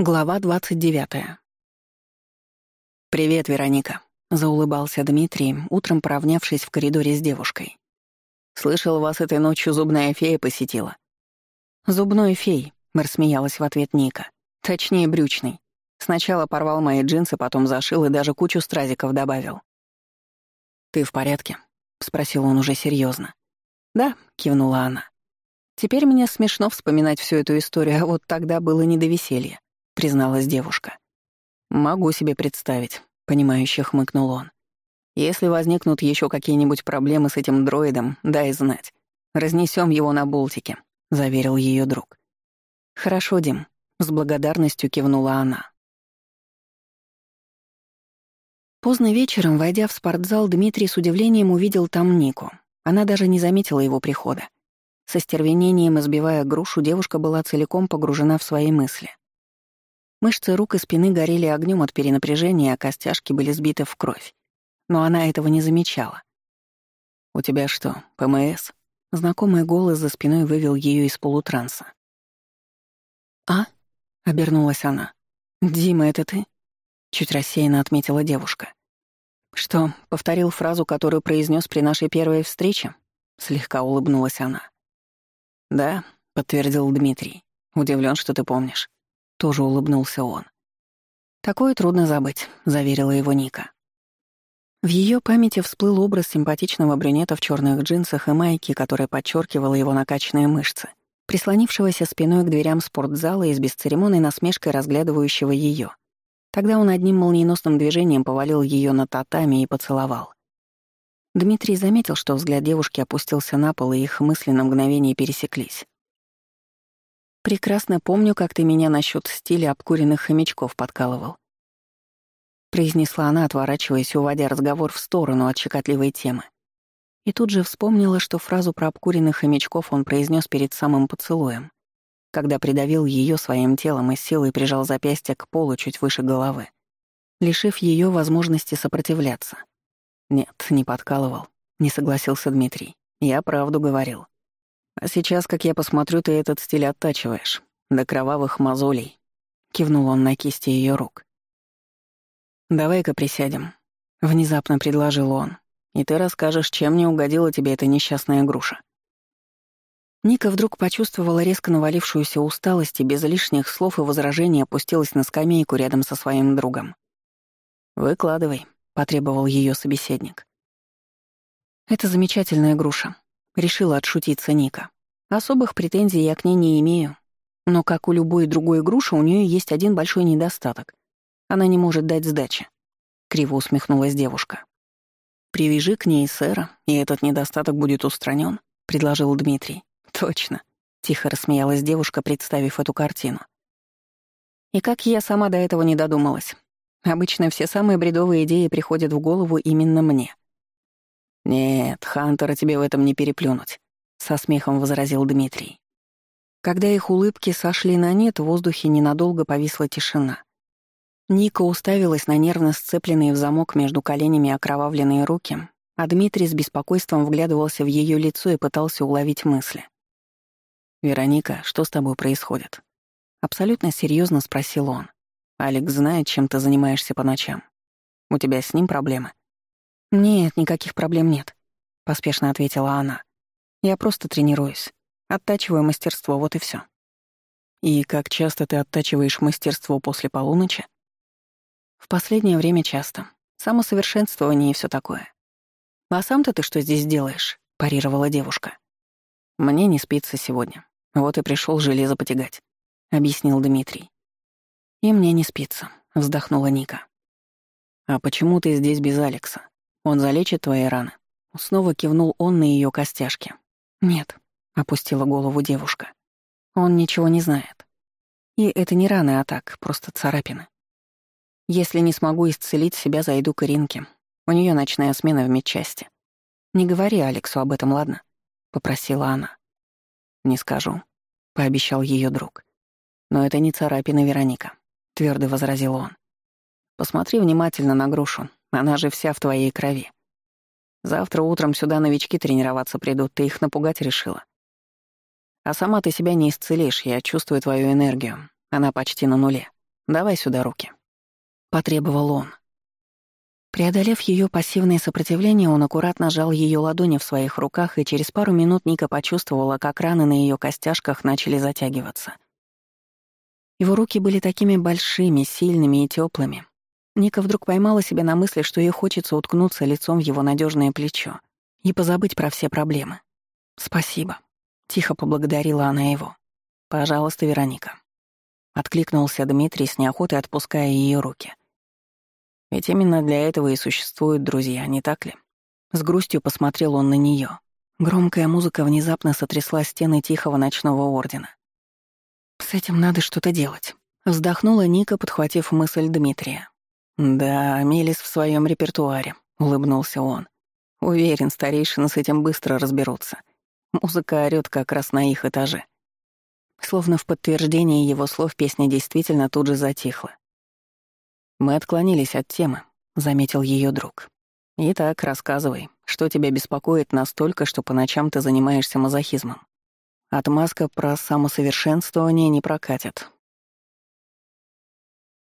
Глава 29. «Привет, Вероника», — заулыбался Дмитрий, утром поравнявшись в коридоре с девушкой. «Слышал, вас этой ночью зубная фея посетила». «Зубной фей», — рассмеялась в ответ Ника. «Точнее, брючный. Сначала порвал мои джинсы, потом зашил и даже кучу стразиков добавил». «Ты в порядке?» — спросил он уже серьезно. «Да», — кивнула она. «Теперь мне смешно вспоминать всю эту историю, а вот тогда было не до веселья призналась девушка. «Могу себе представить», — понимающе хмыкнул он. «Если возникнут еще какие-нибудь проблемы с этим дроидом, дай знать. Разнесем его на болтике», — заверил ее друг. «Хорошо, Дим», — с благодарностью кивнула она. Поздно вечером, войдя в спортзал, Дмитрий с удивлением увидел там Нику. Она даже не заметила его прихода. Со стервенением избивая грушу, девушка была целиком погружена в свои мысли. Мышцы рук и спины горели огнем от перенапряжения, а костяшки были сбиты в кровь. Но она этого не замечала. «У тебя что, ПМС?» Знакомый голос за спиной вывел ее из полутранса. «А?» — обернулась она. «Дима, это ты?» — чуть рассеянно отметила девушка. «Что, повторил фразу, которую произнес при нашей первой встрече?» — слегка улыбнулась она. «Да», — подтвердил Дмитрий. Удивлен, что ты помнишь». Тоже улыбнулся он. «Такое трудно забыть», — заверила его Ника. В ее памяти всплыл образ симпатичного брюнета в черных джинсах и майке, которая подчеркивала его накачанные мышцы, прислонившегося спиной к дверям спортзала и с бесцеремонной насмешкой разглядывающего ее. Тогда он одним молниеносным движением повалил ее на татами и поцеловал. Дмитрий заметил, что взгляд девушки опустился на пол, и их мысли на мгновение пересеклись прекрасно помню, как ты меня насчет стиля обкуренных хомячков подкалывал», — произнесла она, отворачиваясь, уводя разговор в сторону от щекотливой темы. И тут же вспомнила, что фразу про обкуренных хомячков он произнес перед самым поцелуем, когда придавил ее своим телом и силой прижал запястье к полу чуть выше головы, лишив ее возможности сопротивляться. «Нет, не подкалывал», — не согласился Дмитрий. «Я правду говорил». А сейчас, как я посмотрю, ты этот стиль оттачиваешь. До кровавых мозолей. Кивнул он на кисти ее рук. «Давай-ка присядем», — внезапно предложил он. «И ты расскажешь, чем не угодила тебе эта несчастная груша». Ника вдруг почувствовала резко навалившуюся усталость и без лишних слов и возражений опустилась на скамейку рядом со своим другом. «Выкладывай», — потребовал ее собеседник. «Это замечательная груша», Решила отшутиться Ника. Особых претензий я к ней не имею. Но, как у любой другой груши, у нее есть один большой недостаток. Она не может дать сдачи. Криво усмехнулась девушка. «Привяжи к ней сэра, и этот недостаток будет устранен», — предложил Дмитрий. «Точно», — тихо рассмеялась девушка, представив эту картину. И как я сама до этого не додумалась. Обычно все самые бредовые идеи приходят в голову именно мне. «Нет, Хантера тебе в этом не переплюнуть», — со смехом возразил Дмитрий. Когда их улыбки сошли на нет, в воздухе ненадолго повисла тишина. Ника уставилась на нервно сцепленные в замок между коленями окровавленные руки, а Дмитрий с беспокойством вглядывался в ее лицо и пытался уловить мысли. «Вероника, что с тобой происходит?» Абсолютно серьезно спросил он. «Алекс знает, чем ты занимаешься по ночам. У тебя с ним проблемы?» «Нет, никаких проблем нет», — поспешно ответила она. «Я просто тренируюсь. Оттачиваю мастерство, вот и все. «И как часто ты оттачиваешь мастерство после полуночи?» «В последнее время часто. Самосовершенствование и все такое». «А сам-то ты что здесь делаешь?» — парировала девушка. «Мне не спится сегодня. Вот и пришел железо потягать», — объяснил Дмитрий. «И мне не спится», — вздохнула Ника. «А почему ты здесь без Алекса?» Он залечит твои раны». Снова кивнул он на ее костяшки. «Нет», — опустила голову девушка. «Он ничего не знает. И это не раны, а так, просто царапины. Если не смогу исцелить себя, зайду к Иринке. У нее ночная смена в медчасти. Не говори Алексу об этом, ладно?» — попросила она. «Не скажу», — пообещал ее друг. «Но это не царапина Вероника», — твердо возразил он. «Посмотри внимательно на грушу. Она же вся в твоей крови. Завтра утром сюда новички тренироваться придут, ты их напугать решила. А сама ты себя не исцелишь, я чувствую твою энергию. Она почти на нуле. Давай сюда руки. Потребовал он. Преодолев ее пассивное сопротивление, он аккуратно сжал ее ладони в своих руках, и через пару минут Ника почувствовала, как раны на ее костяшках начали затягиваться. Его руки были такими большими, сильными и теплыми, Ника вдруг поймала себя на мысли, что ей хочется уткнуться лицом в его надежное плечо и позабыть про все проблемы. «Спасибо», — тихо поблагодарила она его. «Пожалуйста, Вероника». Откликнулся Дмитрий с неохотой, отпуская ее руки. «Ведь именно для этого и существуют друзья, не так ли?» С грустью посмотрел он на нее. Громкая музыка внезапно сотрясла стены Тихого Ночного Ордена. «С этим надо что-то делать», — вздохнула Ника, подхватив мысль Дмитрия. «Да, Мелис в своем репертуаре», — улыбнулся он. «Уверен, старейшины с этим быстро разберутся. Музыка орёт как раз на их этаже». Словно в подтверждение его слов песня действительно тут же затихла. «Мы отклонились от темы», — заметил ее друг. «Итак, рассказывай, что тебя беспокоит настолько, что по ночам ты занимаешься мазохизмом? Отмазка про самосовершенствование не прокатит.